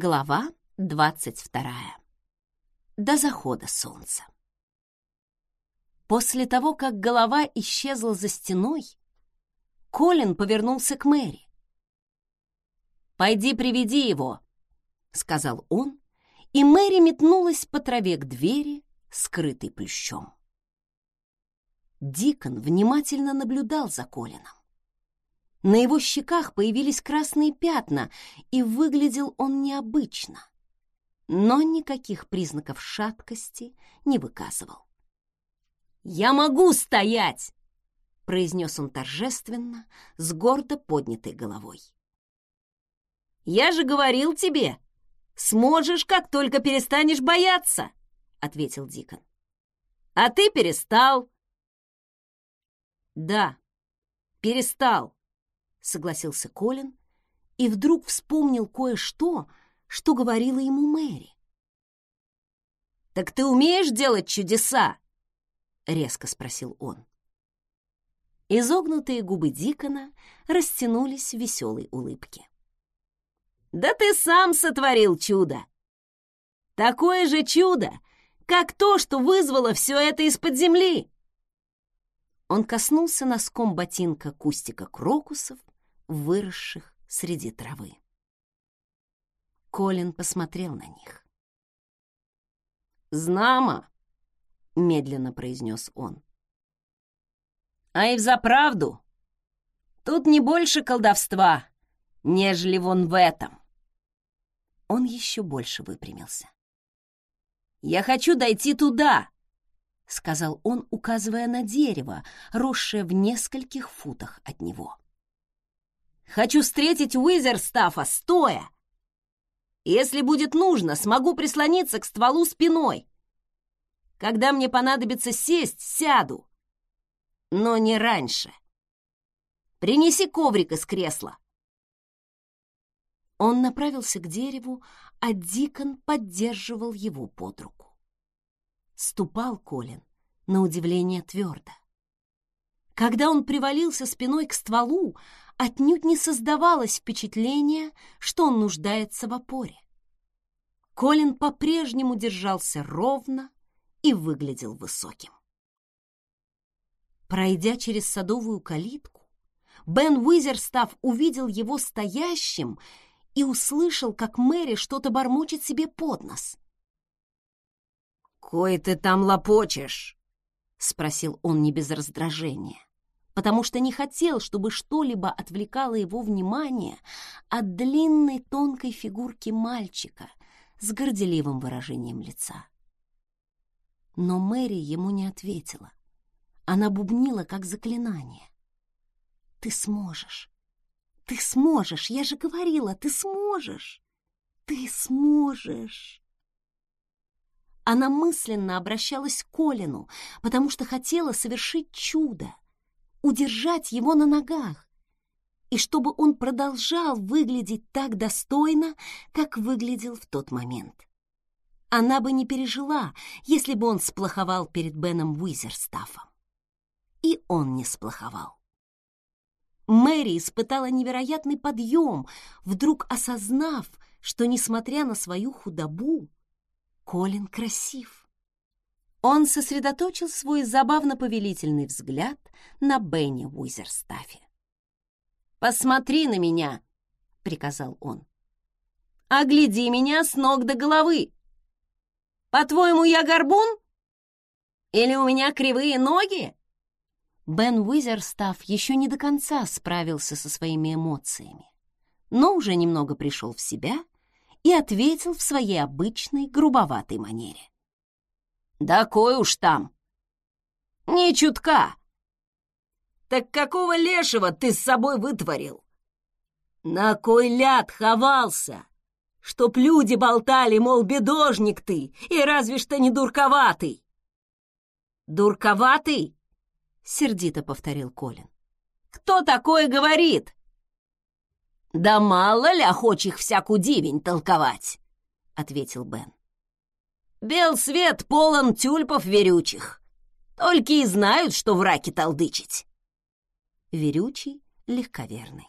Глава двадцать вторая. До захода солнца. После того, как голова исчезла за стеной, Колин повернулся к Мэри. «Пойди приведи его», — сказал он, и Мэри метнулась по траве к двери, скрытой плющом. Дикон внимательно наблюдал за Колином. На его щеках появились красные пятна, и выглядел он необычно, но никаких признаков шаткости не выказывал. «Я могу стоять!» — произнес он торжественно, с гордо поднятой головой. «Я же говорил тебе, сможешь, как только перестанешь бояться!» — ответил Дикон. «А ты перестал!» «Да, перестал!» — согласился Колин и вдруг вспомнил кое-что, что говорила ему Мэри. «Так ты умеешь делать чудеса?» — резко спросил он. Изогнутые губы Дикона растянулись в веселой улыбке. «Да ты сам сотворил чудо! Такое же чудо, как то, что вызвало все это из-под земли!» Он коснулся носком ботинка кустика крокусов, выросших среди травы. Колин посмотрел на них. «Знамо!» — медленно произнес он. «А и взаправду, тут не больше колдовства, нежели вон в этом!» Он еще больше выпрямился. «Я хочу дойти туда!» — сказал он, указывая на дерево, росшее в нескольких футах от него. Хочу встретить Уизерстафа стоя. Если будет нужно, смогу прислониться к стволу спиной. Когда мне понадобится сесть, сяду. Но не раньше. Принеси коврик из кресла. Он направился к дереву, а Дикон поддерживал его под руку. Ступал Колин, на удивление твердо. Когда он привалился спиной к стволу, отнюдь не создавалось впечатления, что он нуждается в опоре. Колин по-прежнему держался ровно и выглядел высоким. Пройдя через садовую калитку, Бен Уизерстав увидел его стоящим и услышал, как Мэри что-то бормочет себе под нос. «Кой ты там лопочешь?» — спросил он не без раздражения потому что не хотел, чтобы что-либо отвлекало его внимание от длинной тонкой фигурки мальчика с горделивым выражением лица. Но Мэри ему не ответила. Она бубнила, как заклинание. «Ты сможешь! Ты сможешь! Я же говорила, ты сможешь! Ты сможешь!» Она мысленно обращалась к Колину, потому что хотела совершить чудо — удержать его на ногах, и чтобы он продолжал выглядеть так достойно, как выглядел в тот момент. Она бы не пережила, если бы он сплоховал перед Беном Уизерстафом. И он не сплоховал. Мэри испытала невероятный подъем, вдруг осознав, что, несмотря на свою худобу, Колин красив. Он сосредоточил свой забавно-повелительный взгляд на Бенни Уизерстафе. «Посмотри на меня!» — приказал он. «Огляди меня с ног до головы! По-твоему, я горбун? Или у меня кривые ноги?» Бен Уизерстаф еще не до конца справился со своими эмоциями, но уже немного пришел в себя и ответил в своей обычной грубоватой манере. Да кой уж там. Не чутка. Так какого лешего ты с собой вытворил? На кой ляд ховался? Чтоб люди болтали, мол, бедожник ты, и разве что не дурковатый. Дурковатый? Сердито повторил Колин. Кто такое говорит? Да мало ли охочих всякую дивень толковать, ответил Бен. Бел свет полон тюльпов верючих. Только и знают, что в раке толдычить. Верючий легковерный.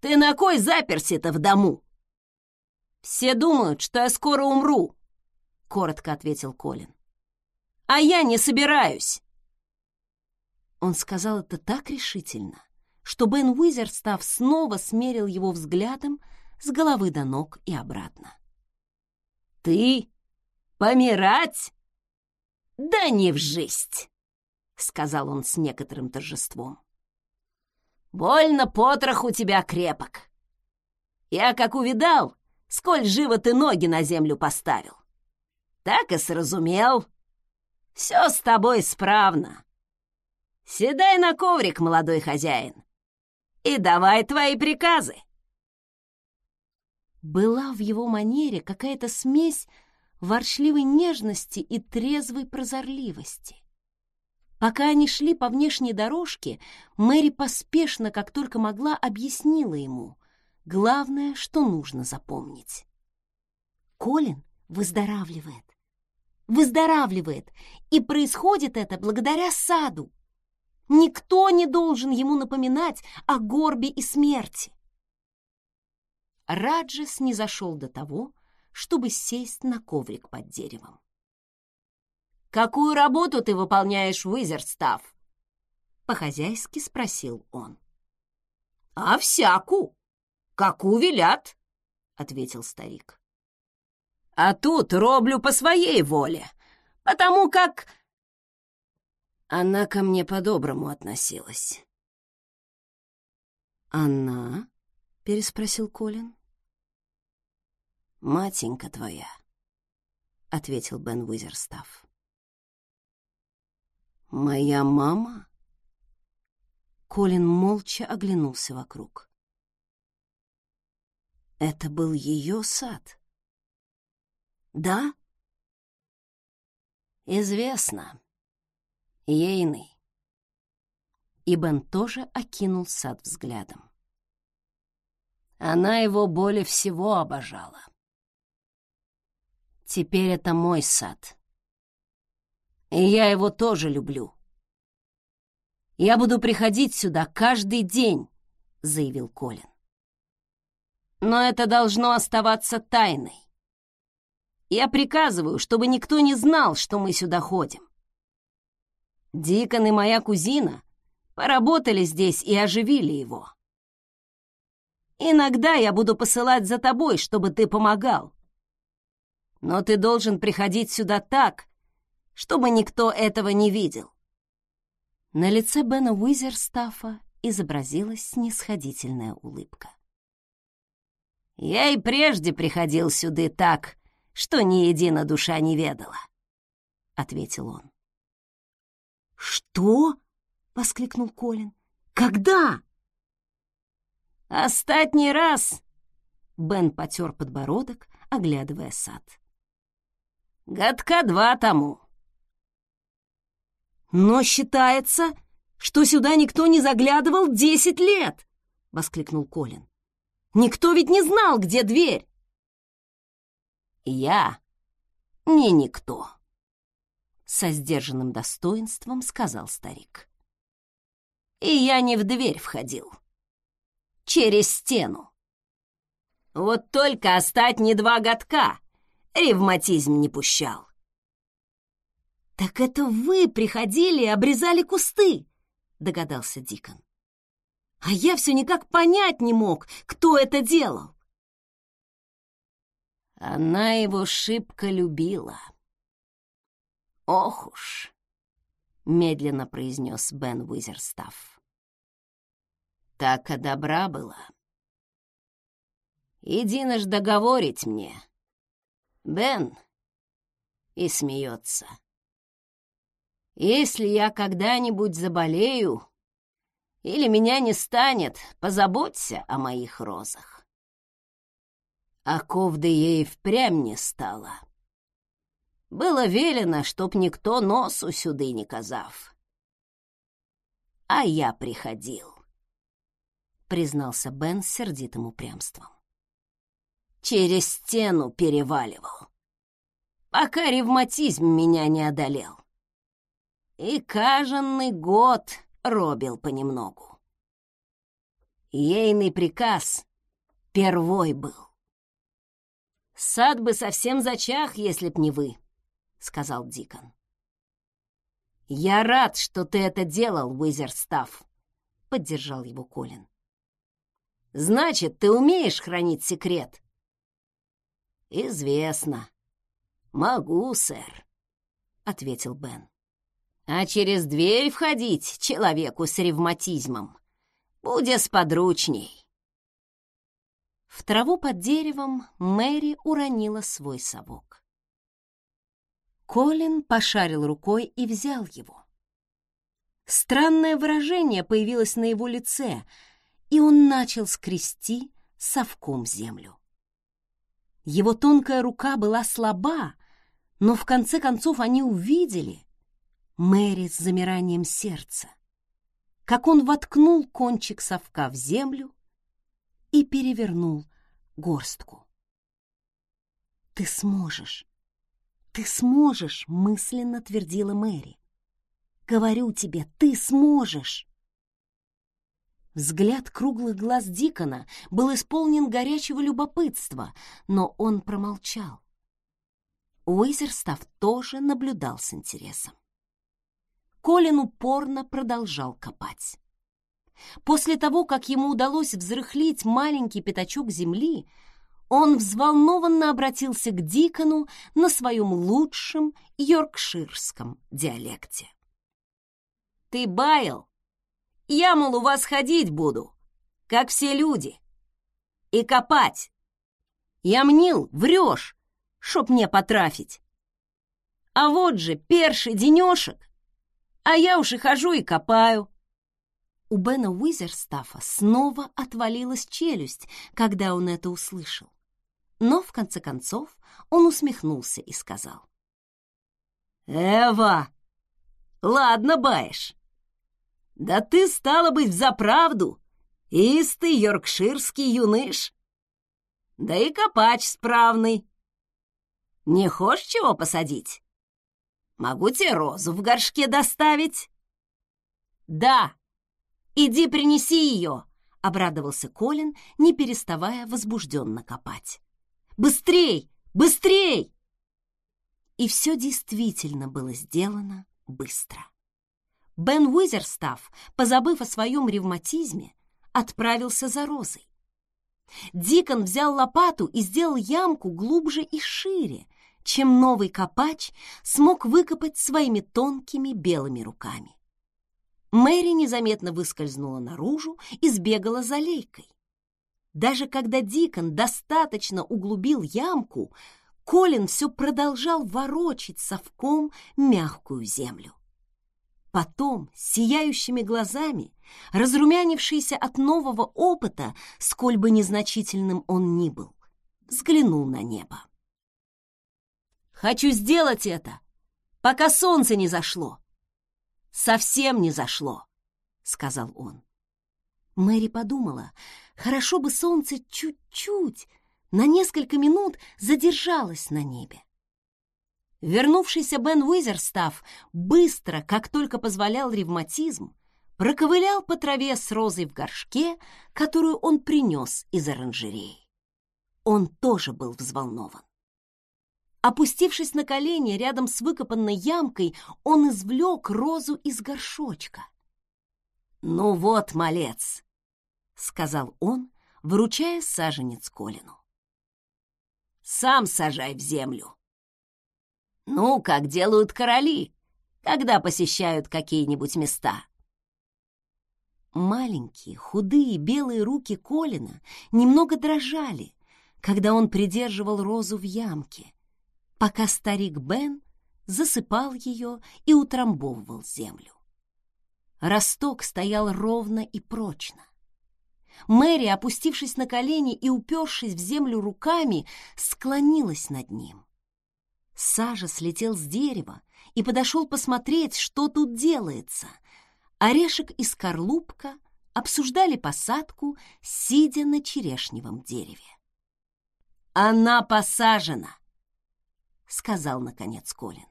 Ты на кой заперся-то в дому? «Все думают, что я скоро умру», — коротко ответил Колин. «А я не собираюсь». Он сказал это так решительно, что Бен Уизерстав снова смерил его взглядом с головы до ног и обратно. «Ты? Помирать? Да не в жизнь!» — сказал он с некоторым торжеством. «Больно потрох у тебя крепок. Я как увидал, сколь живо ты ноги на землю поставил. Так и сразумел. Все с тобой справно. Седай на коврик, молодой хозяин, и давай твои приказы». Была в его манере какая-то смесь ворчливой нежности и трезвой прозорливости. Пока они шли по внешней дорожке, Мэри поспешно, как только могла, объяснила ему главное, что нужно запомнить. Колин выздоравливает. Выздоравливает, и происходит это благодаря саду. Никто не должен ему напоминать о горбе и смерти. Раджес не зашел до того, чтобы сесть на коврик под деревом. «Какую работу ты выполняешь в Изерстав?» По-хозяйски спросил он. «А всяку, как увелят», — ответил старик. «А тут роблю по своей воле, потому как...» Она ко мне по-доброму относилась. «Она?» — переспросил Колин. «Матенька твоя», — ответил Бен Уизерстав. «Моя мама?» Колин молча оглянулся вокруг. Это был ее сад. «Да?» «Известно. Ейный». Бен тоже окинул сад взглядом. Она его более всего обожала. Теперь это мой сад. И я его тоже люблю. Я буду приходить сюда каждый день, заявил Колин. Но это должно оставаться тайной. Я приказываю, чтобы никто не знал, что мы сюда ходим. Дикон и моя кузина поработали здесь и оживили его. Иногда я буду посылать за тобой, чтобы ты помогал. Но ты должен приходить сюда так, чтобы никто этого не видел». На лице Бена Уизерстафа изобразилась снисходительная улыбка. «Я и прежде приходил сюда так, что ни едина душа не ведала», — ответил он. «Что?» — воскликнул Колин. «Когда?» «Остатний раз!» Бен потер подбородок, оглядывая сад. «Годка два тому. «Но считается, что сюда никто не заглядывал десять лет!» — воскликнул Колин. «Никто ведь не знал, где дверь!» «Я не никто», — со сдержанным достоинством сказал старик. «И я не в дверь входил. Через стену. Вот только остать не два годка ревматизм не пущал. «Так это вы приходили и обрезали кусты!» — догадался Дикон. «А я все никак понять не мог, кто это делал!» Она его шибко любила. «Ох уж!» — медленно произнес Бен Уизерстаф. «Так и добра была. Единож договорить мне, Бен, и смеется. Если я когда-нибудь заболею или меня не станет, позаботься о моих розах. А ковды ей впрямь не стало. Было велено, чтоб никто носу сюды не казав. А я приходил, признался Бен с сердитым упрямством. Через стену переваливал, пока ревматизм меня не одолел и каждый год робил понемногу. Ейный приказ первой был. «Сад бы совсем зачах, если б не вы», — сказал Дикон. «Я рад, что ты это делал, Уизерстав», — поддержал его Колин. «Значит, ты умеешь хранить секрет?» «Известно. Могу, сэр», — ответил Бен. «А через дверь входить человеку с ревматизмом будет сподручней». В траву под деревом Мэри уронила свой совок. Колин пошарил рукой и взял его. Странное выражение появилось на его лице, и он начал скрести совком землю. Его тонкая рука была слаба, но в конце концов они увидели Мэри с замиранием сердца, как он воткнул кончик совка в землю и перевернул горстку. «Ты сможешь! Ты сможешь!» — мысленно твердила Мэри. «Говорю тебе, ты сможешь!» Взгляд круглых глаз Дикона был исполнен горячего любопытства, но он промолчал. Уизерстав тоже наблюдал с интересом. Колин упорно продолжал копать. После того, как ему удалось взрыхлить маленький пятачок земли, он взволнованно обратился к Дикону на своем лучшем йоркширском диалекте. «Ты баял? Я, мол, у вас ходить буду, как все люди, и копать. Я мнил, врешь, чтоб мне потрафить. А вот же перший денешек, а я уж и хожу и копаю. У Бена Уизерстафа снова отвалилась челюсть, когда он это услышал. Но, в конце концов, он усмехнулся и сказал. «Эва, ладно, баешь. Да ты, стала быть, взаправду истый йоркширский юныш. Да и копач справный. Не хочешь чего посадить? Могу тебе розу в горшке доставить?» «Да!» «Иди принеси ее!» — обрадовался Колин, не переставая возбужденно копать. «Быстрей! Быстрей!» И все действительно было сделано быстро. Бен Уизерстав, позабыв о своем ревматизме, отправился за розой. Дикон взял лопату и сделал ямку глубже и шире, чем новый копач смог выкопать своими тонкими белыми руками. Мэри незаметно выскользнула наружу и сбегала за лейкой. Даже когда Дикон достаточно углубил ямку, Колин все продолжал ворочить совком мягкую землю. Потом, сияющими глазами, разрумянившийся от нового опыта, сколь бы незначительным он ни был, взглянул на небо. «Хочу сделать это, пока солнце не зашло», совсем не зашло», — сказал он. Мэри подумала, хорошо бы солнце чуть-чуть, на несколько минут задержалось на небе. Вернувшийся Бен Уизерстав быстро, как только позволял ревматизм, проковылял по траве с розой в горшке, которую он принес из оранжереи. Он тоже был взволнован. Опустившись на колени рядом с выкопанной ямкой, он извлек розу из горшочка. «Ну вот, малец», — сказал он, вручая саженец Колину. «Сам сажай в землю. Ну, как делают короли, когда посещают какие-нибудь места». Маленькие, худые, белые руки Колина немного дрожали, когда он придерживал розу в ямке — пока старик Бен засыпал ее и утрамбовывал землю. Росток стоял ровно и прочно. Мэри, опустившись на колени и упершись в землю руками, склонилась над ним. Сажа слетел с дерева и подошел посмотреть, что тут делается. Орешек и скорлупка обсуждали посадку, сидя на черешневом дереве. «Она посажена!» сказал наконец Колин.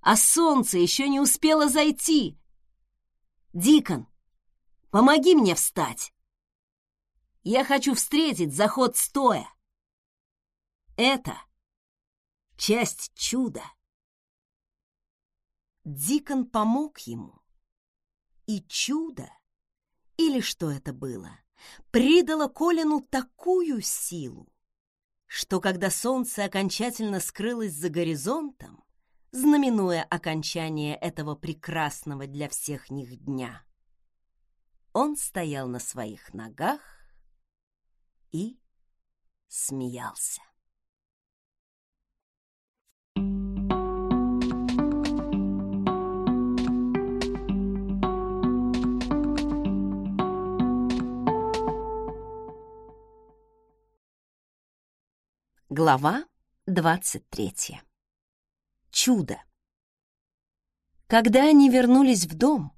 А солнце еще не успело зайти. Дикон, помоги мне встать. Я хочу встретить заход стоя. Это часть чуда. Дикон помог ему, и чудо, или что это было, придало Колину такую силу, что когда солнце окончательно скрылось за горизонтом, знаменуя окончание этого прекрасного для всех них дня, он стоял на своих ногах и смеялся. Глава 23. Чудо. Когда они вернулись в дом,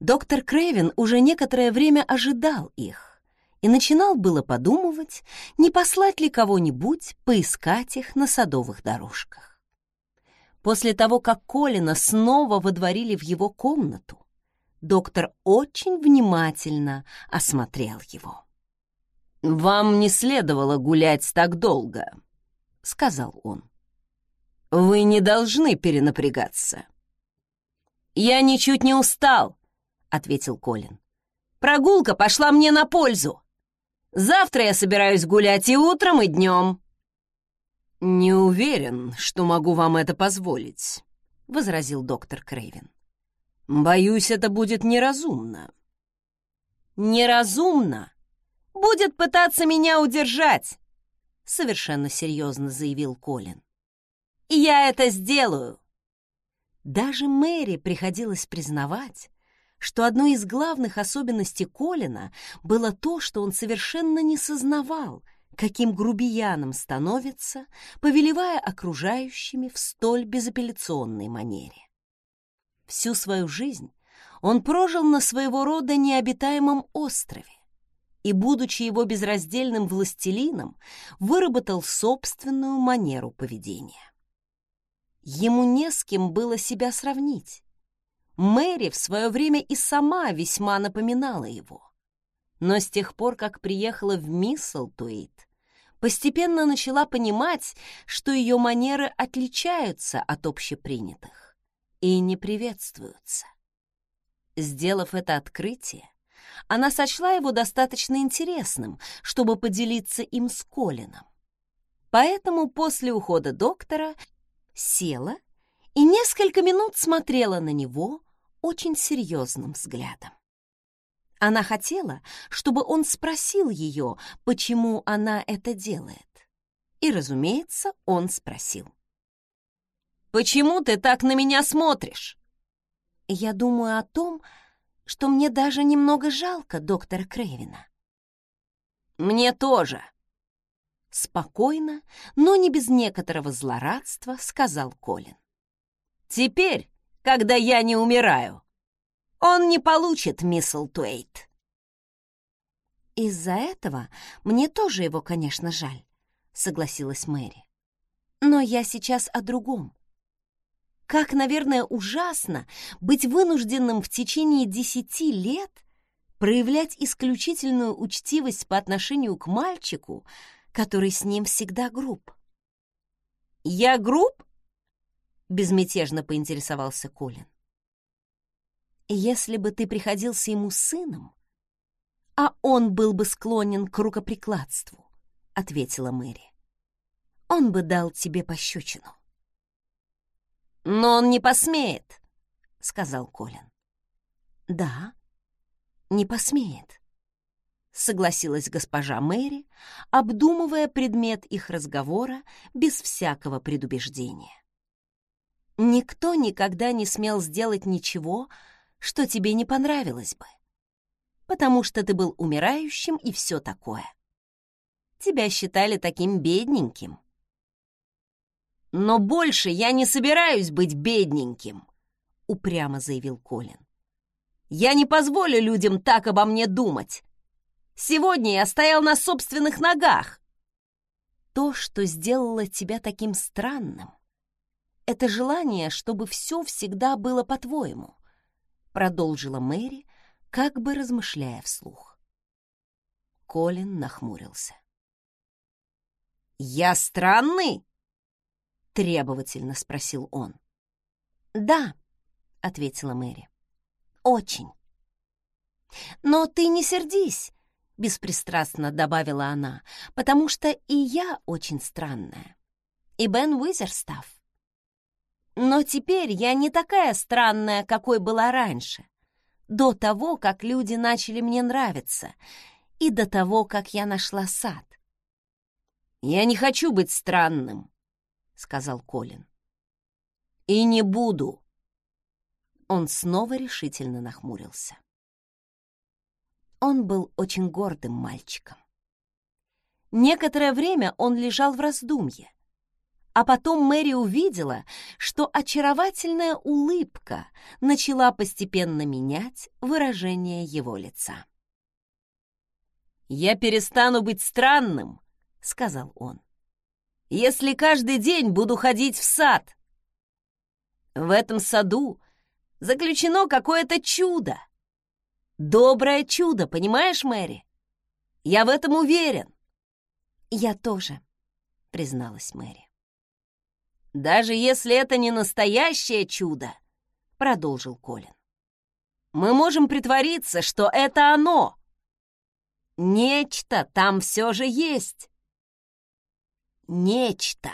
доктор Крейвен уже некоторое время ожидал их и начинал было подумывать, не послать ли кого-нибудь поискать их на садовых дорожках. После того, как Колина снова водворили в его комнату, доктор очень внимательно осмотрел его. «Вам не следовало гулять так долго», — сказал он. «Вы не должны перенапрягаться». «Я ничуть не устал», — ответил Колин. «Прогулка пошла мне на пользу. Завтра я собираюсь гулять и утром, и днем». «Не уверен, что могу вам это позволить», — возразил доктор Крейвен. «Боюсь, это будет неразумно». «Неразумно? Будет пытаться меня удержать совершенно серьезно заявил Колин. «И я это сделаю!» Даже Мэри приходилось признавать, что одной из главных особенностей Колина было то, что он совершенно не сознавал, каким грубияном становится, повелевая окружающими в столь безапелляционной манере. Всю свою жизнь он прожил на своего рода необитаемом острове, и, будучи его безраздельным властелином, выработал собственную манеру поведения. Ему не с кем было себя сравнить. Мэри в свое время и сама весьма напоминала его. Но с тех пор, как приехала в Мисселтуит, постепенно начала понимать, что ее манеры отличаются от общепринятых и не приветствуются. Сделав это открытие, она сочла его достаточно интересным, чтобы поделиться им с Колином. Поэтому после ухода доктора села и несколько минут смотрела на него очень серьезным взглядом. Она хотела, чтобы он спросил ее, почему она это делает. И, разумеется, он спросил. «Почему ты так на меня смотришь?» «Я думаю о том, что мне даже немного жалко доктора Крейвина. «Мне тоже», — спокойно, но не без некоторого злорадства сказал Колин. «Теперь, когда я не умираю, он не получит Мисселтуэйт». «Из-за этого мне тоже его, конечно, жаль», — согласилась Мэри. «Но я сейчас о другом. Как, наверное, ужасно быть вынужденным в течение десяти лет проявлять исключительную учтивость по отношению к мальчику, который с ним всегда груб. «Я груб?» — безмятежно поинтересовался Колин. «Если бы ты приходился ему сыном, а он был бы склонен к рукоприкладству», — ответила Мэри, — «он бы дал тебе пощечину». «Но он не посмеет», — сказал Колин. «Да, не посмеет», — согласилась госпожа Мэри, обдумывая предмет их разговора без всякого предубеждения. «Никто никогда не смел сделать ничего, что тебе не понравилось бы, потому что ты был умирающим и все такое. Тебя считали таким бедненьким, «Но больше я не собираюсь быть бедненьким», — упрямо заявил Колин. «Я не позволю людям так обо мне думать. Сегодня я стоял на собственных ногах». То, что сделало тебя таким странным, это желание, чтобы все всегда было по-твоему, продолжила Мэри, как бы размышляя вслух. Колин нахмурился. «Я странный?» — требовательно спросил он. «Да», — ответила Мэри. «Очень». «Но ты не сердись», — беспристрастно добавила она, «потому что и я очень странная. И Бен Уизерстаф. Но теперь я не такая странная, какой была раньше, до того, как люди начали мне нравиться, и до того, как я нашла сад. «Я не хочу быть странным», — сказал Колин. «И не буду». Он снова решительно нахмурился. Он был очень гордым мальчиком. Некоторое время он лежал в раздумье, а потом Мэри увидела, что очаровательная улыбка начала постепенно менять выражение его лица. «Я перестану быть странным», — сказал он, «если каждый день буду ходить в сад. В этом саду заключено какое-то чудо. Доброе чудо, понимаешь, Мэри? Я в этом уверен». «Я тоже», — призналась Мэри. «Даже если это не настоящее чудо», — продолжил Колин, «мы можем притвориться, что это оно. Нечто там все же есть. Нечто».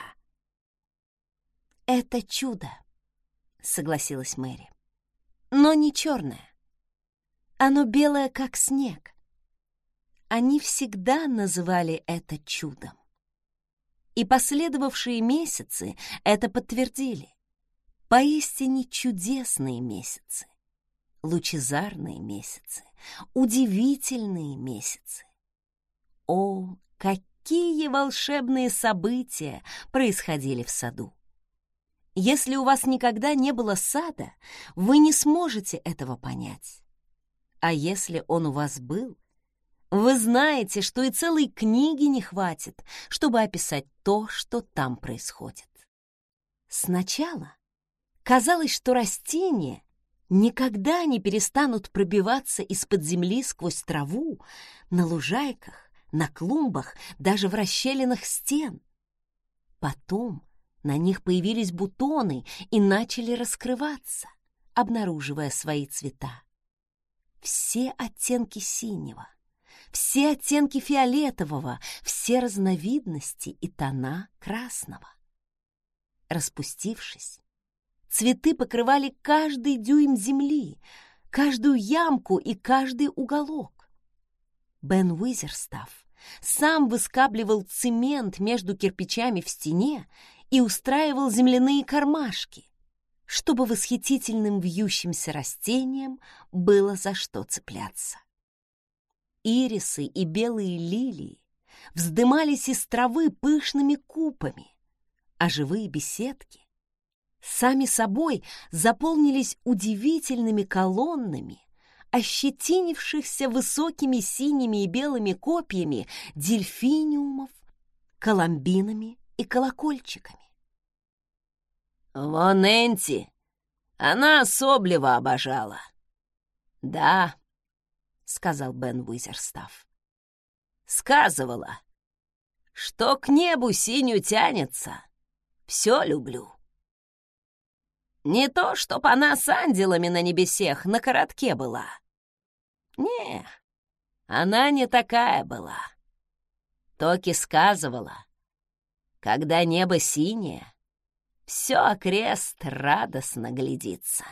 «Это чудо», — согласилась Мэри, «но не черное. Оно белое, как снег. Они всегда называли это чудом. И последовавшие месяцы это подтвердили. Поистине чудесные месяцы, лучезарные месяцы, удивительные месяцы. О, какие волшебные события происходили в саду! Если у вас никогда не было сада, вы не сможете этого понять. А если он у вас был, вы знаете, что и целой книги не хватит, чтобы описать то, что там происходит. Сначала казалось, что растения никогда не перестанут пробиваться из-под земли сквозь траву, на лужайках, на клумбах, даже в расщелинах стен. Потом на них появились бутоны и начали раскрываться, обнаруживая свои цвета. Все оттенки синего, все оттенки фиолетового, все разновидности и тона красного. Распустившись, цветы покрывали каждый дюйм земли, каждую ямку и каждый уголок. Бен Уизерстаф сам выскабливал цемент между кирпичами в стене и устраивал земляные кармашки, чтобы восхитительным вьющимся растениям было за что цепляться ирисы и белые лилии вздымались из травы пышными купами, а живые беседки сами собой заполнились удивительными колоннами, ощетинившихся высокими синими и белыми копьями дельфиниумов, коломбинами и колокольчиками. «Вон Энти, она особливо обожала. Да, сказал Бен Уизерстав. Сказывала, что к небу синю тянется. Все люблю. Не то, чтоб она с ангелами на небесех на коротке была. Не, она не такая была. Токи сказывала, когда небо синее, все окрест радостно глядится.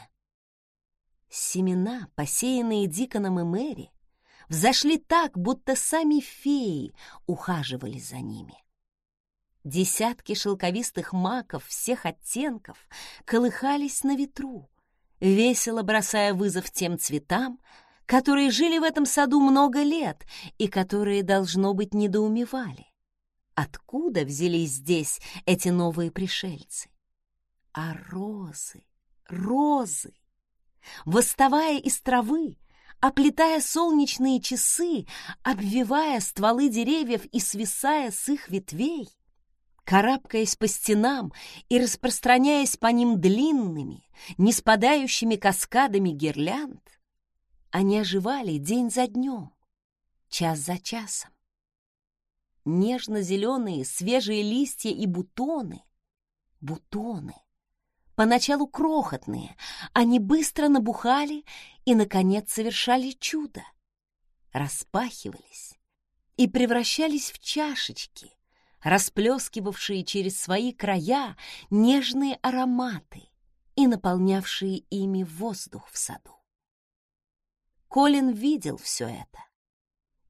Семена, посеянные Диконом и Мэри, взошли так, будто сами феи ухаживали за ними. Десятки шелковистых маков всех оттенков колыхались на ветру, весело бросая вызов тем цветам, которые жили в этом саду много лет и которые, должно быть, недоумевали. Откуда взялись здесь эти новые пришельцы? А розы, розы! Восставая из травы, оплетая солнечные часы, обвивая стволы деревьев и свисая с их ветвей, карабкаясь по стенам и распространяясь по ним длинными, не спадающими каскадами гирлянд, они оживали день за днем, час за часом. нежно-зеленые свежие листья и бутоны. Бутоны. Поначалу крохотные, они быстро набухали и, наконец, совершали чудо. Распахивались и превращались в чашечки, расплескивавшие через свои края нежные ароматы и наполнявшие ими воздух в саду. Колин видел все это,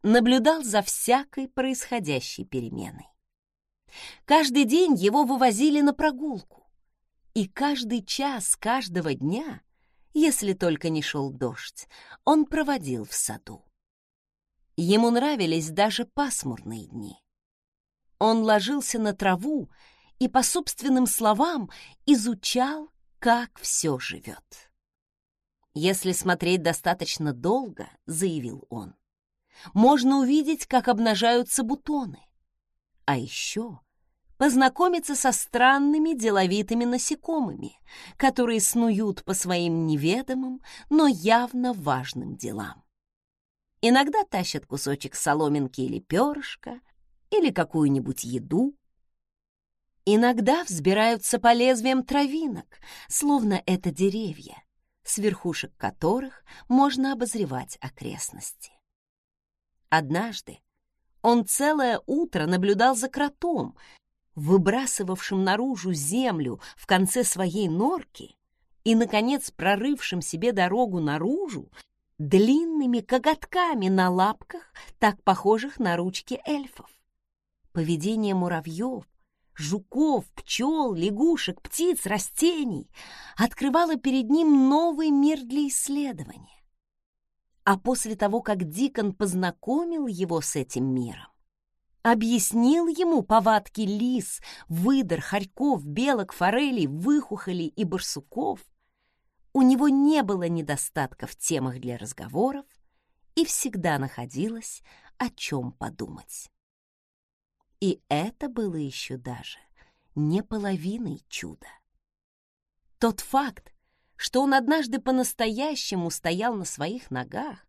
наблюдал за всякой происходящей переменой. Каждый день его вывозили на прогулку, и каждый час каждого дня, если только не шел дождь, он проводил в саду. Ему нравились даже пасмурные дни. Он ложился на траву и, по собственным словам, изучал, как все живет. «Если смотреть достаточно долго, — заявил он, — можно увидеть, как обнажаются бутоны. А еще познакомиться со странными деловитыми насекомыми, которые снуют по своим неведомым, но явно важным делам. Иногда тащат кусочек соломинки или перышка, или какую-нибудь еду. Иногда взбираются по лезвиям травинок, словно это деревья, с верхушек которых можно обозревать окрестности. Однажды он целое утро наблюдал за кротом, выбрасывавшим наружу землю в конце своей норки и, наконец, прорывшим себе дорогу наружу длинными коготками на лапках, так похожих на ручки эльфов. Поведение муравьев, жуков, пчел, лягушек, птиц, растений открывало перед ним новый мир для исследования. А после того, как Дикон познакомил его с этим миром, объяснил ему повадки лис, выдр, хорьков, белок, форелей, выхухолей и барсуков, у него не было недостатка в темах для разговоров и всегда находилось о чем подумать. И это было еще даже не половиной чуда. Тот факт, что он однажды по-настоящему стоял на своих ногах,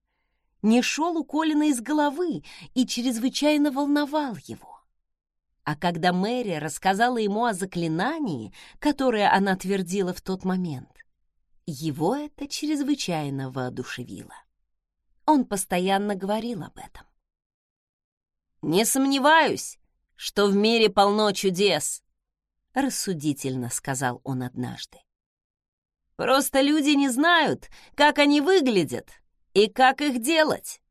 не шел у Колина из головы и чрезвычайно волновал его. А когда Мэри рассказала ему о заклинании, которое она твердила в тот момент, его это чрезвычайно воодушевило. Он постоянно говорил об этом. «Не сомневаюсь, что в мире полно чудес», — рассудительно сказал он однажды. «Просто люди не знают, как они выглядят и как их делать.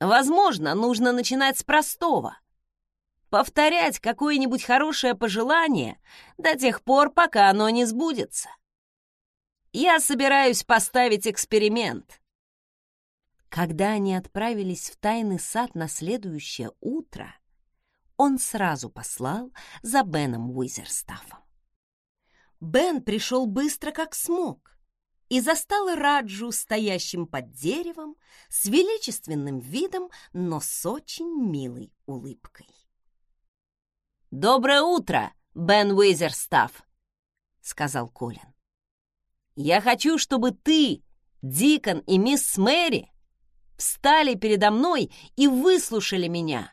Возможно, нужно начинать с простого. Повторять какое-нибудь хорошее пожелание до тех пор, пока оно не сбудется. Я собираюсь поставить эксперимент». Когда они отправились в тайный сад на следующее утро, он сразу послал за Беном Уизерстафом. Бен пришел быстро, как смог, и застал Раджу стоящим под деревом с величественным видом, но с очень милой улыбкой. «Доброе утро, Бен Уизерстаф!» — сказал Колин. «Я хочу, чтобы ты, Дикон и мисс Мэри встали передо мной и выслушали меня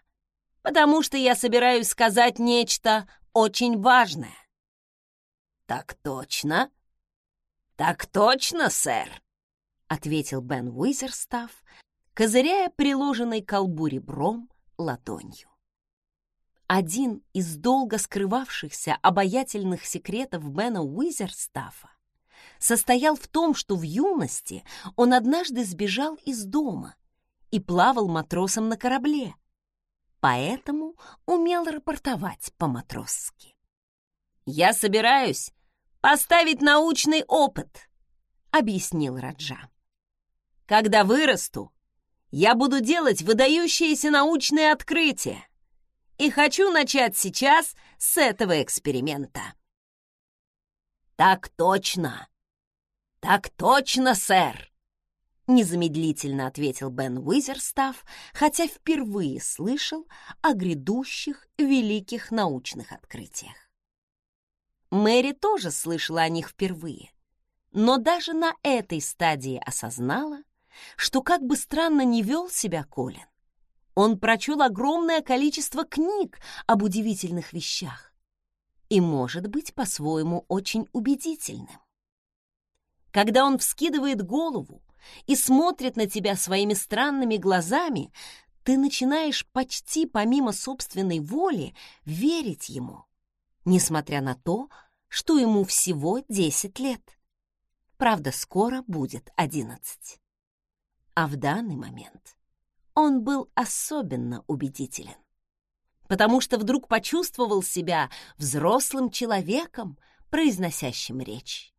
потому что я собираюсь сказать нечто очень важное». «Так точно?» «Так точно, сэр», — ответил Бен Уизерстав, козыряя приложенной к колбу ладонью. Один из долго скрывавшихся обаятельных секретов Бена Уизерстафа состоял в том, что в юности он однажды сбежал из дома и плавал матросом на корабле, поэтому умел рапортовать по-матросски. «Я собираюсь поставить научный опыт», — объяснил Раджа. «Когда вырасту, я буду делать выдающиеся научные открытия и хочу начать сейчас с этого эксперимента». «Так точно! Так точно, сэр!» Незамедлительно ответил Бен Уизерстав, хотя впервые слышал о грядущих великих научных открытиях. Мэри тоже слышала о них впервые, но даже на этой стадии осознала, что как бы странно ни вел себя Колин, он прочел огромное количество книг об удивительных вещах и может быть по-своему очень убедительным. Когда он вскидывает голову и смотрит на тебя своими странными глазами, ты начинаешь почти помимо собственной воли верить ему, несмотря на то, что ему всего 10 лет. Правда, скоро будет 11. А в данный момент он был особенно убедителен, потому что вдруг почувствовал себя взрослым человеком, произносящим речь.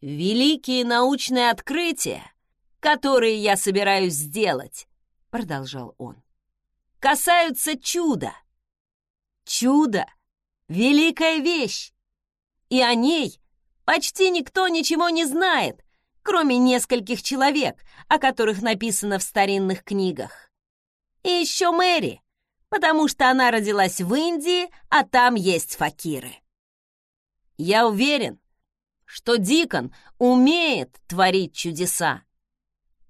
«Великие научные открытия, которые я собираюсь сделать», — продолжал он, — «касаются чуда. Чудо — великая вещь, и о ней почти никто ничего не знает, кроме нескольких человек, о которых написано в старинных книгах. И еще Мэри, потому что она родилась в Индии, а там есть факиры. Я уверен, что Дикон умеет творить чудеса,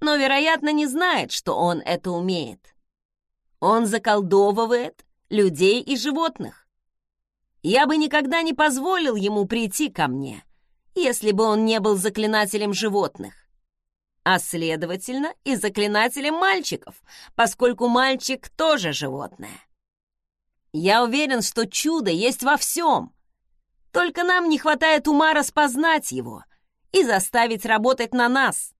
но, вероятно, не знает, что он это умеет. Он заколдовывает людей и животных. Я бы никогда не позволил ему прийти ко мне, если бы он не был заклинателем животных, а, следовательно, и заклинателем мальчиков, поскольку мальчик тоже животное. Я уверен, что чудо есть во всем, только нам не хватает ума распознать его и заставить работать на нас,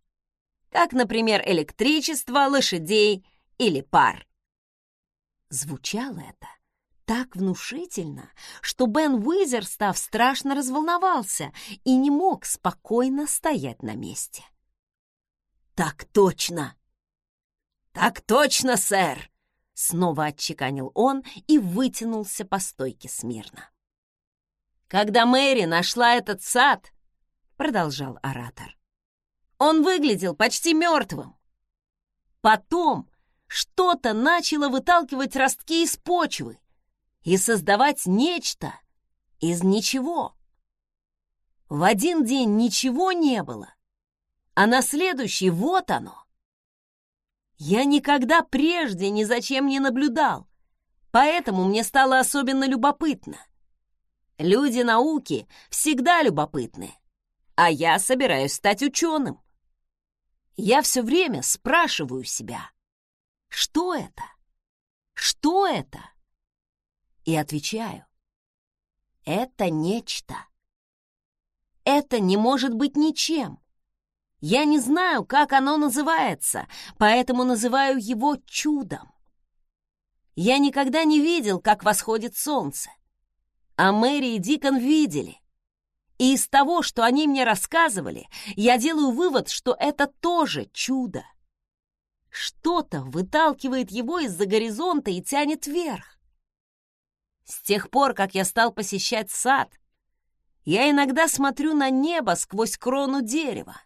как, например, электричество, лошадей или пар. Звучало это так внушительно, что Бен Уизерстав страшно разволновался и не мог спокойно стоять на месте. «Так точно!» «Так точно, сэр!» Снова отчеканил он и вытянулся по стойке смирно. «Когда Мэри нашла этот сад, — продолжал оратор, — он выглядел почти мертвым. Потом что-то начало выталкивать ростки из почвы, и создавать нечто из ничего. В один день ничего не было, а на следующий вот оно. Я никогда прежде ни зачем не наблюдал, поэтому мне стало особенно любопытно. Люди науки всегда любопытны, а я собираюсь стать ученым. Я все время спрашиваю себя, что это? Что это? И отвечаю. Это нечто. Это не может быть ничем. Я не знаю, как оно называется, поэтому называю его чудом. Я никогда не видел, как восходит солнце. А Мэри и Дикон видели. И из того, что они мне рассказывали, я делаю вывод, что это тоже чудо. Что-то выталкивает его из-за горизонта и тянет вверх. С тех пор, как я стал посещать сад, я иногда смотрю на небо сквозь крону дерева,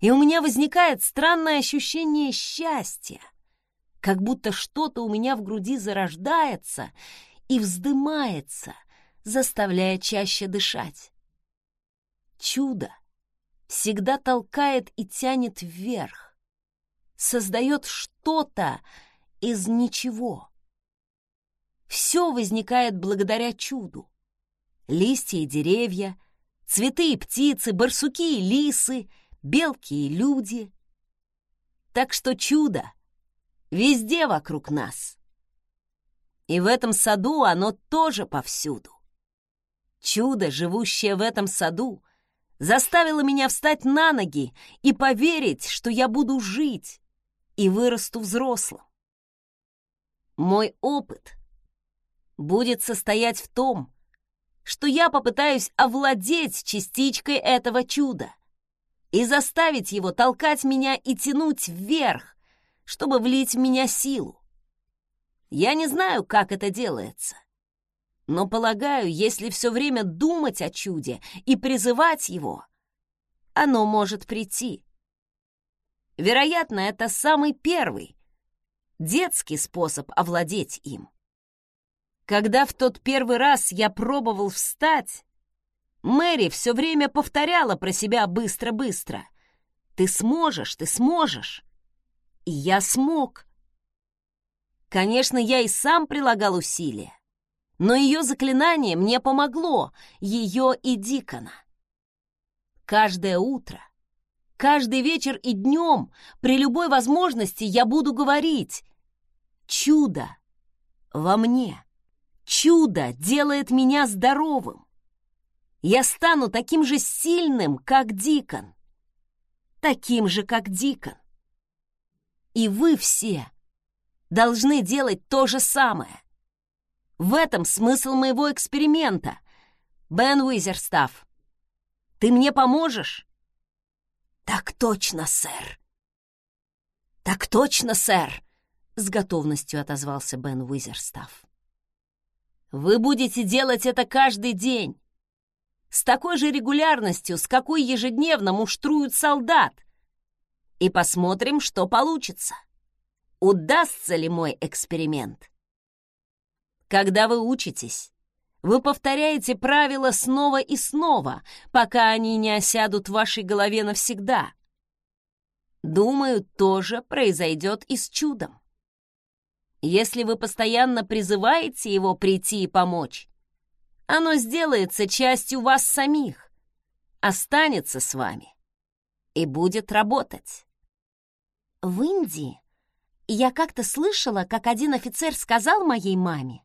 и у меня возникает странное ощущение счастья, как будто что-то у меня в груди зарождается и вздымается, заставляя чаще дышать. Чудо всегда толкает и тянет вверх, создает что-то из ничего. Все возникает благодаря чуду. Листья и деревья, цветы и птицы, барсуки и лисы, белки и люди. Так что чудо везде вокруг нас. И в этом саду оно тоже повсюду. Чудо, живущее в этом саду, заставило меня встать на ноги и поверить, что я буду жить и вырасту взрослым. Мой опыт будет состоять в том, что я попытаюсь овладеть частичкой этого чуда и заставить его толкать меня и тянуть вверх, чтобы влить в меня силу. Я не знаю, как это делается, но полагаю, если все время думать о чуде и призывать его, оно может прийти. Вероятно, это самый первый, детский способ овладеть им. Когда в тот первый раз я пробовал встать, Мэри все время повторяла про себя быстро-быстро. «Ты сможешь, ты сможешь!» И я смог. Конечно, я и сам прилагал усилия, но ее заклинание мне помогло, ее и Дикона. Каждое утро, каждый вечер и днем, при любой возможности я буду говорить «Чудо во мне, чудо делает меня здоровым. Я стану таким же сильным, как Дикон, таким же, как Дикон. И вы все должны делать то же самое. В этом смысл моего эксперимента. Бен Уизерстав, ты мне поможешь? Так точно, сэр. Так точно, сэр, с готовностью отозвался Бен Уизерстав. Вы будете делать это каждый день. С такой же регулярностью, с какой ежедневно муштруют солдат. И посмотрим, что получится. Удастся ли мой эксперимент? Когда вы учитесь, вы повторяете правила снова и снова, пока они не осядут в вашей голове навсегда. Думаю, тоже произойдет и с чудом. Если вы постоянно призываете его прийти и помочь, оно сделается частью вас самих, останется с вами и будет работать. В Индии я как-то слышала, как один офицер сказал моей маме,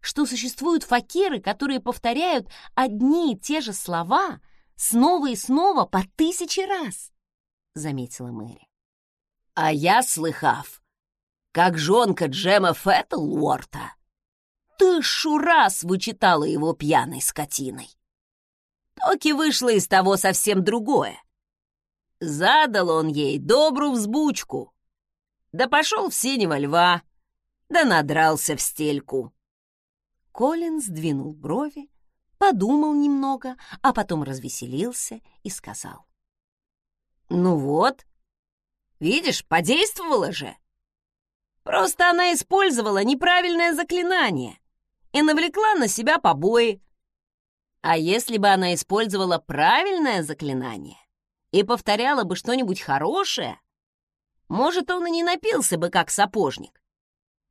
что существуют факиры, которые повторяют одни и те же слова снова и снова по тысяче раз, — заметила Мэри. А я, слыхав, как жонка Джема Феттлуорта, тысячу раз вычитала его пьяной скотиной. Токи вышло из того совсем другое. Задал он ей добрую взбучку. Да пошел в синего льва, да надрался в стельку. Колин сдвинул брови, подумал немного, а потом развеселился и сказал. «Ну вот, видишь, подействовало же. Просто она использовала неправильное заклинание и навлекла на себя побои. А если бы она использовала правильное заклинание и повторяла бы что-нибудь хорошее, может, он и не напился бы, как сапожник.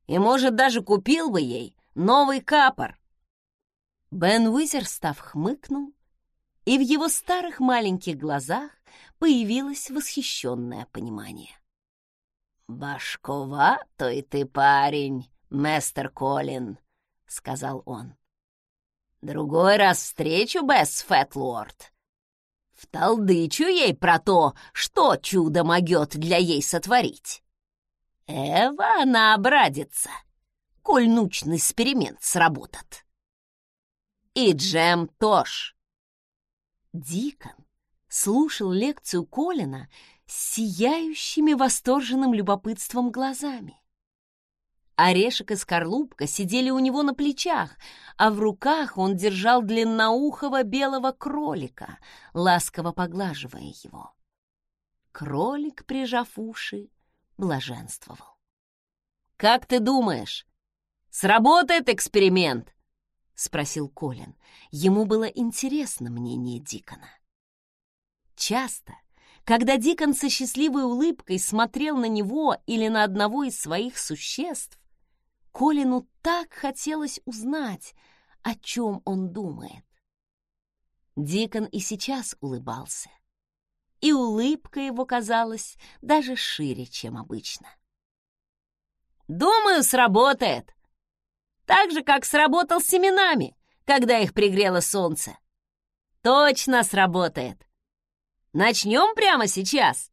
И, может, даже купил бы ей Новый капор!» Бен Уизерстав хмыкнул, и в его старых маленьких глазах появилось восхищенное понимание. «Башковатый ты парень, мистер Колин», — сказал он. «Другой раз встречу Бесс Фэтлорд. Вталдычу ей про то, что чудо могет для ей сотворить. Эва она обрадится» коль научный эксперимент сработает. И Джем тоже. Дикон слушал лекцию Колина с сияющими восторженным любопытством глазами. Орешек и скорлупка сидели у него на плечах, а в руках он держал длинноухого белого кролика, ласково поглаживая его. Кролик, прижав уши, блаженствовал. «Как ты думаешь, Сработает эксперимент?» — спросил Колин. Ему было интересно мнение Дикона. Часто, когда Дикон со счастливой улыбкой смотрел на него или на одного из своих существ, Колину так хотелось узнать, о чем он думает. Дикон и сейчас улыбался, и улыбка его казалась даже шире, чем обычно. «Думаю, сработает», так же, как сработал с семенами, когда их пригрело солнце. Точно сработает. Начнем прямо сейчас.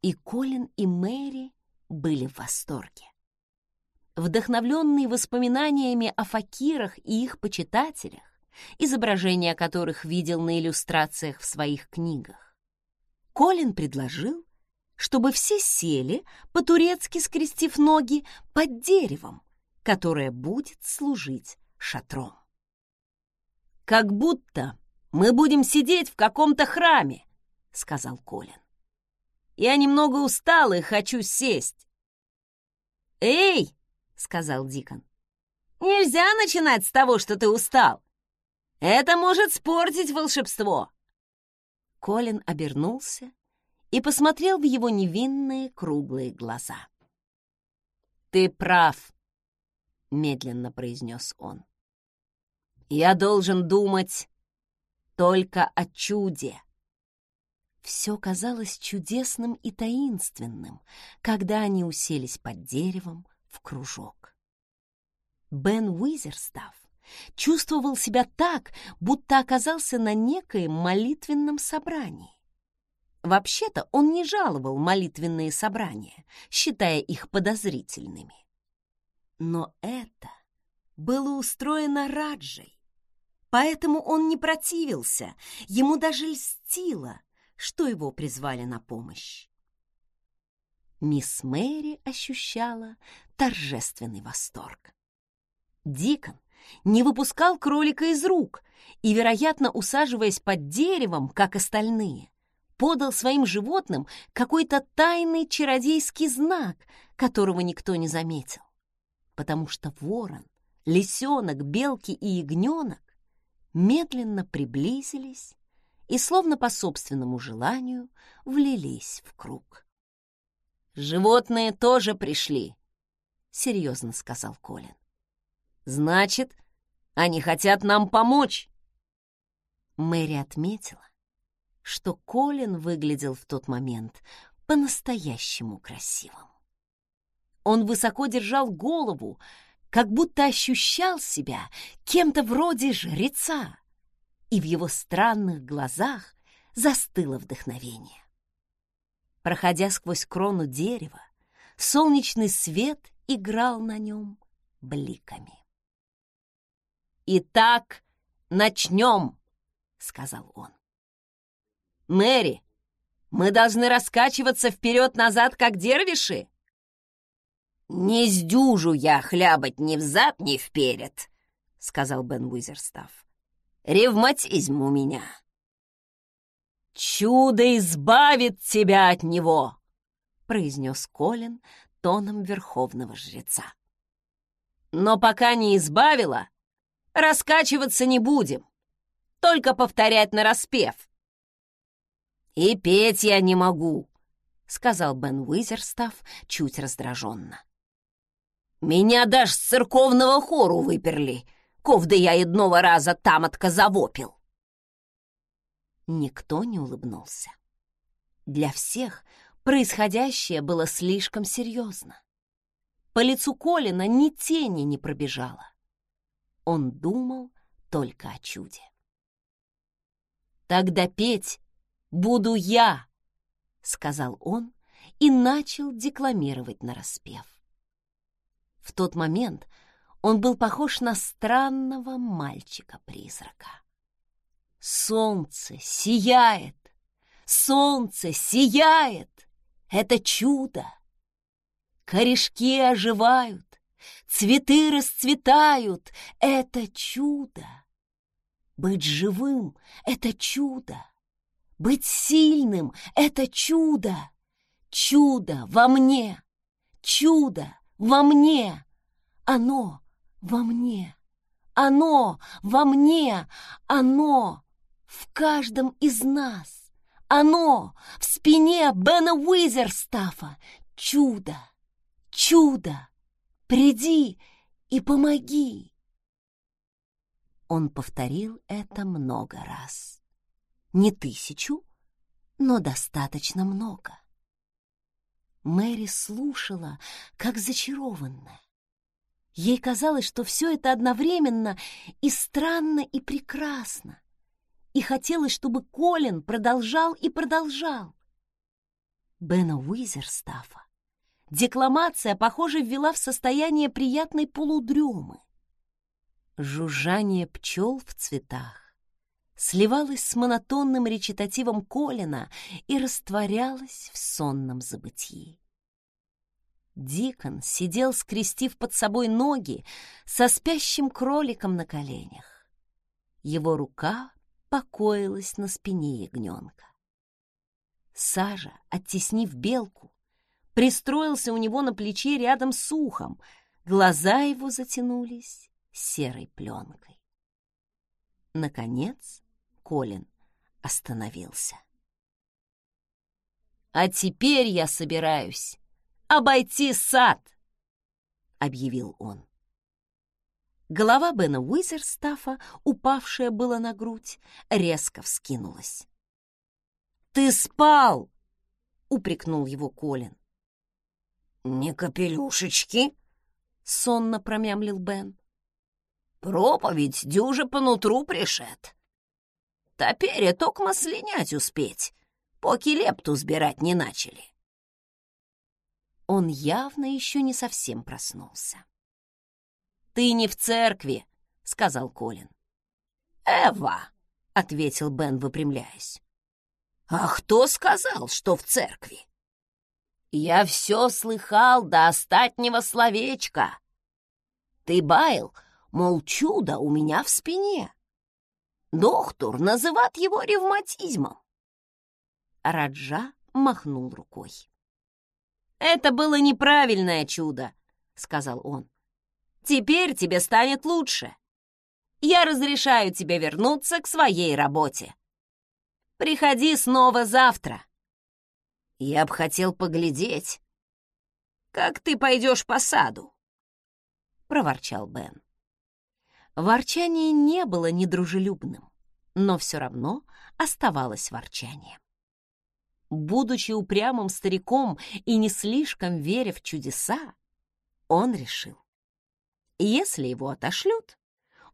И Колин, и Мэри были в восторге. Вдохновленные воспоминаниями о факирах и их почитателях, изображения которых видел на иллюстрациях в своих книгах, Колин предложил, чтобы все сели, по-турецки скрестив ноги, под деревом, которая будет служить шатром. «Как будто мы будем сидеть в каком-то храме», — сказал Колин. «Я немного устал и хочу сесть». «Эй!» — сказал Дикон. «Нельзя начинать с того, что ты устал. Это может спортить волшебство». Колин обернулся и посмотрел в его невинные круглые глаза. ты прав», — медленно произнес он. «Я должен думать только о чуде». Все казалось чудесным и таинственным, когда они уселись под деревом в кружок. Бен Уизерстав чувствовал себя так, будто оказался на некоем молитвенном собрании. Вообще-то он не жаловал молитвенные собрания, считая их подозрительными. Но это было устроено Раджей, поэтому он не противился, ему даже льстило, что его призвали на помощь. Мисс Мэри ощущала торжественный восторг. Дикон не выпускал кролика из рук и, вероятно, усаживаясь под деревом, как остальные, подал своим животным какой-то тайный чародейский знак, которого никто не заметил. Потому что ворон, лисенок, белки и ягненок медленно приблизились и, словно по собственному желанию, влились в круг. «Животные тоже пришли», — серьезно сказал Колин. «Значит, они хотят нам помочь». Мэри отметила, что Колин выглядел в тот момент по-настоящему красивым. Он высоко держал голову, как будто ощущал себя кем-то вроде жреца, и в его странных глазах застыло вдохновение. Проходя сквозь крону дерева, солнечный свет играл на нем бликами. «Итак, начнем!» — сказал он. «Мэри, мы должны раскачиваться вперед-назад, как дервиши?» «Не сдюжу я хлябать ни взад, ни вперед», — сказал Бен Уизерстав. «Ревматизм у меня». «Чудо избавит тебя от него!» — произнес Колин тоном верховного жреца. «Но пока не избавила, раскачиваться не будем, только повторять нараспев. «И петь я не могу», — сказал Бен Уизерстав чуть раздраженно. «Меня даже с церковного хору выперли, ковда я одного раза там отказавопил». Никто не улыбнулся. Для всех происходящее было слишком серьезно. По лицу Колина ни тени не пробежало. Он думал только о чуде. «Тогда петь буду я!» — сказал он и начал декламировать нараспев. В тот момент он был похож на странного мальчика-призрака. Солнце сияет, солнце сияет, это чудо. Корешки оживают, цветы расцветают, это чудо. Быть живым — это чудо. Быть сильным — это чудо! Чудо во мне! Чудо во мне! Оно во мне! Оно во мне! Оно в каждом из нас! Оно в спине Бена Уизерстафа! Чудо! Чудо! Приди и помоги! Он повторил это много раз не тысячу, но достаточно много. Мэри слушала, как зачарованная. Ей казалось, что все это одновременно и странно, и прекрасно. И хотелось, чтобы Колин продолжал и продолжал. Бена Уизерстафа декламация, похоже, ввела в состояние приятной полудремы. Жужжание пчел в цветах, сливалась с монотонным речитативом Колина и растворялась в сонном забытии. Дикон сидел, скрестив под собой ноги, со спящим кроликом на коленях. Его рука покоилась на спине ягненка. Сажа, оттеснив белку, пристроился у него на плече рядом с ухом, глаза его затянулись серой пленкой. Наконец, Колин остановился. «А теперь я собираюсь обойти сад!» — объявил он. Голова Бена Уизерстафа, упавшая была на грудь, резко вскинулась. «Ты спал!» — упрекнул его Колин. «Не капелюшечки!» — сонно промямлил Бен. «Проповедь дюже по нутру пришед. Теперь токмо слинять успеть, поки лепту сбирать не начали». Он явно еще не совсем проснулся. «Ты не в церкви», — сказал Колин. «Эва», — ответил Бен, выпрямляясь. «А кто сказал, что в церкви?» «Я все слыхал до остатнего словечка. Ты баял, мол, чудо у меня в спине. Доктор называет его ревматизмом». Раджа махнул рукой. «Это было неправильное чудо», — сказал он. «Теперь тебе станет лучше. Я разрешаю тебе вернуться к своей работе. Приходи снова завтра». «Я б хотел поглядеть, как ты пойдешь по саду», — проворчал Бен. Ворчание не было недружелюбным, но все равно оставалось ворчанием. Будучи упрямым стариком и не слишком веря в чудеса, он решил, если его отошлют,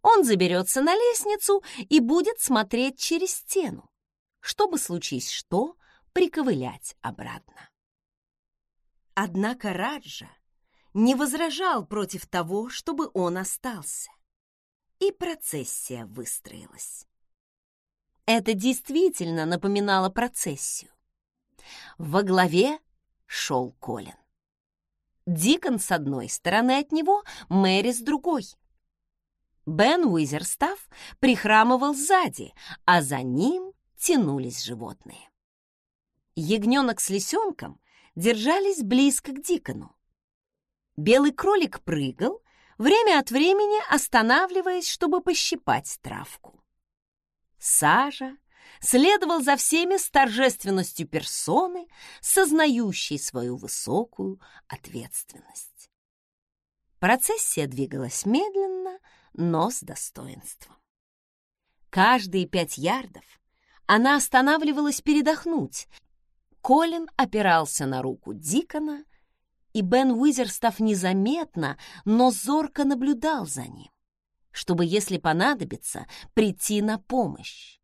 он заберется на лестницу и будет смотреть через стену, чтобы, случись что, приковылять обратно. Однако Раджа не возражал против того, чтобы он остался, и процессия выстроилась. Это действительно напоминало процессию. Во главе шел Колин. Дикон с одной стороны от него, Мэри с другой. Бен Уизерстав прихрамывал сзади, а за ним тянулись животные. Ягненок с лисенком держались близко к Дикону. Белый кролик прыгал, время от времени останавливаясь, чтобы пощипать травку. Сажа следовал за всеми с торжественностью персоны, сознающей свою высокую ответственность. Процессия двигалась медленно, но с достоинством. Каждые пять ярдов она останавливалась передохнуть. Колин опирался на руку Дикона, и Бен Уизерстав незаметно, но зорко наблюдал за ним, чтобы, если понадобится, прийти на помощь.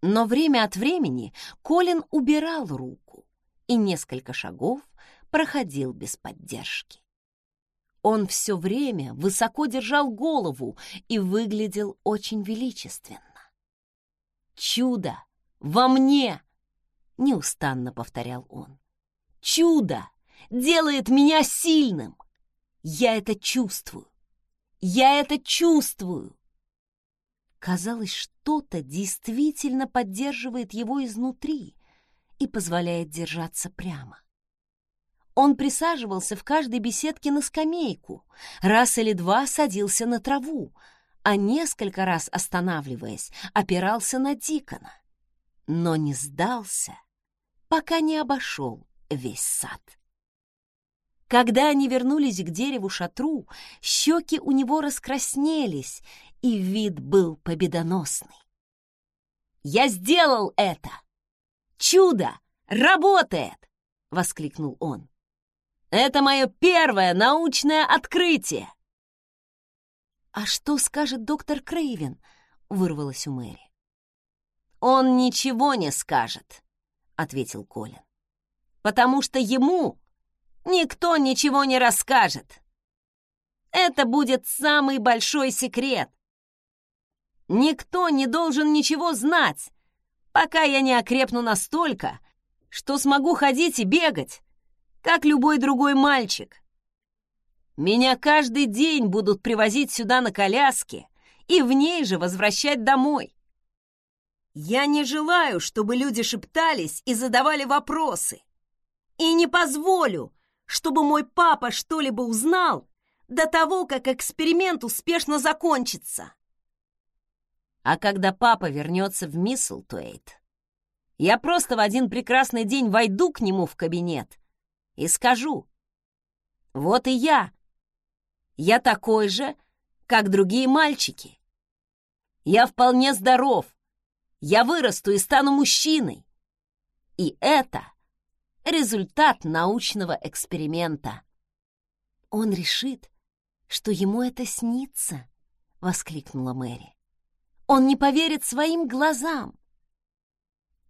Но время от времени Колин убирал руку и несколько шагов проходил без поддержки. Он все время высоко держал голову и выглядел очень величественно. «Чудо во мне!» — неустанно повторял он. «Чудо делает меня сильным! Я это чувствую! Я это чувствую!» Казалось, что-то действительно поддерживает его изнутри и позволяет держаться прямо. Он присаживался в каждой беседке на скамейку, раз или два садился на траву, а несколько раз останавливаясь, опирался на Дикона, но не сдался, пока не обошел весь сад. Когда они вернулись к дереву-шатру, щеки у него раскраснелись, и вид был победоносный. «Я сделал это! Чудо! Работает!» — воскликнул он. «Это мое первое научное открытие!» «А что скажет доктор Крейвен?» — вырвалось у Мэри. «Он ничего не скажет», — ответил Колин. «Потому что ему никто ничего не расскажет. Это будет самый большой секрет. Никто не должен ничего знать, пока я не окрепну настолько, что смогу ходить и бегать, как любой другой мальчик. Меня каждый день будут привозить сюда на коляске и в ней же возвращать домой. Я не желаю, чтобы люди шептались и задавали вопросы. И не позволю, чтобы мой папа что-либо узнал до того, как эксперимент успешно закончится. А когда папа вернется в Мисселтуэйт, я просто в один прекрасный день войду к нему в кабинет и скажу, «Вот и я, Я такой же, как другие мальчики. Я вполне здоров. Я вырасту и стану мужчиной. И это результат научного эксперимента. Он решит, что ему это снится, воскликнула Мэри. Он не поверит своим глазам.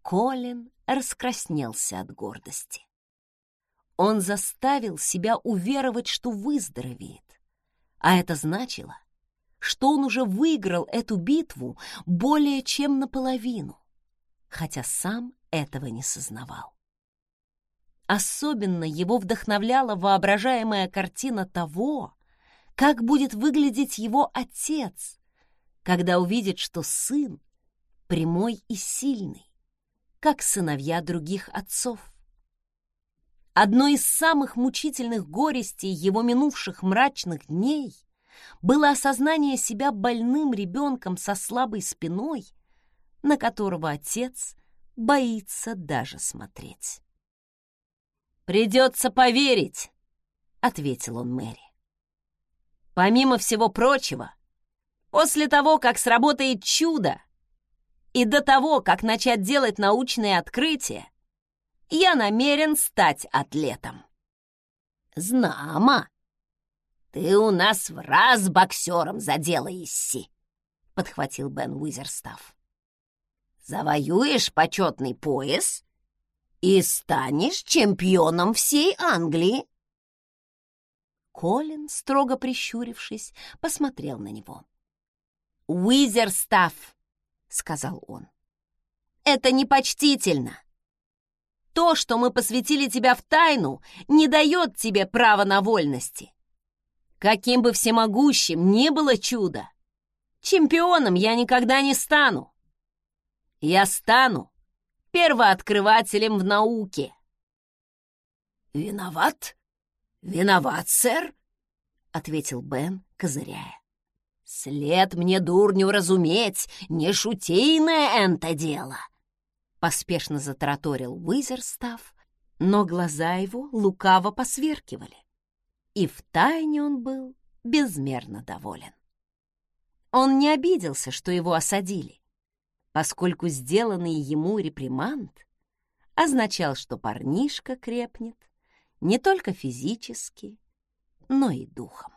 Колин раскраснелся от гордости. Он заставил себя уверовать, что выздоровеет. А это значило, что он уже выиграл эту битву более чем наполовину, хотя сам этого не сознавал. Особенно его вдохновляла воображаемая картина того, как будет выглядеть его отец, когда увидит, что сын прямой и сильный, как сыновья других отцов. Одной из самых мучительных горестей его минувших мрачных дней было осознание себя больным ребенком со слабой спиной, на которого отец боится даже смотреть. «Придется поверить», — ответил он Мэри. «Помимо всего прочего, после того, как сработает чудо, и до того, как начать делать научные открытия, я намерен стать атлетом. Знамо. Ты у нас в раз боксером заделаешься, подхватил Бен Уизерстав. Завоюешь почетный пояс и станешь чемпионом всей Англии. Колин, строго прищурившись, посмотрел на него. «Уизерстаф!» — сказал он. «Это непочтительно. То, что мы посвятили тебя в тайну, не дает тебе права на вольности. Каким бы всемогущим ни было чудо, чемпионом я никогда не стану. Я стану первооткрывателем в науке». «Виноват? Виноват, сэр?» — ответил Бен, козыряя. «След мне, дурню, разуметь, не шутейное это дело!» Поспешно затараторил Уизерстав, но глаза его лукаво посверкивали, и втайне он был безмерно доволен. Он не обиделся, что его осадили, поскольку сделанный ему реприманд означал, что парнишка крепнет не только физически, но и духом.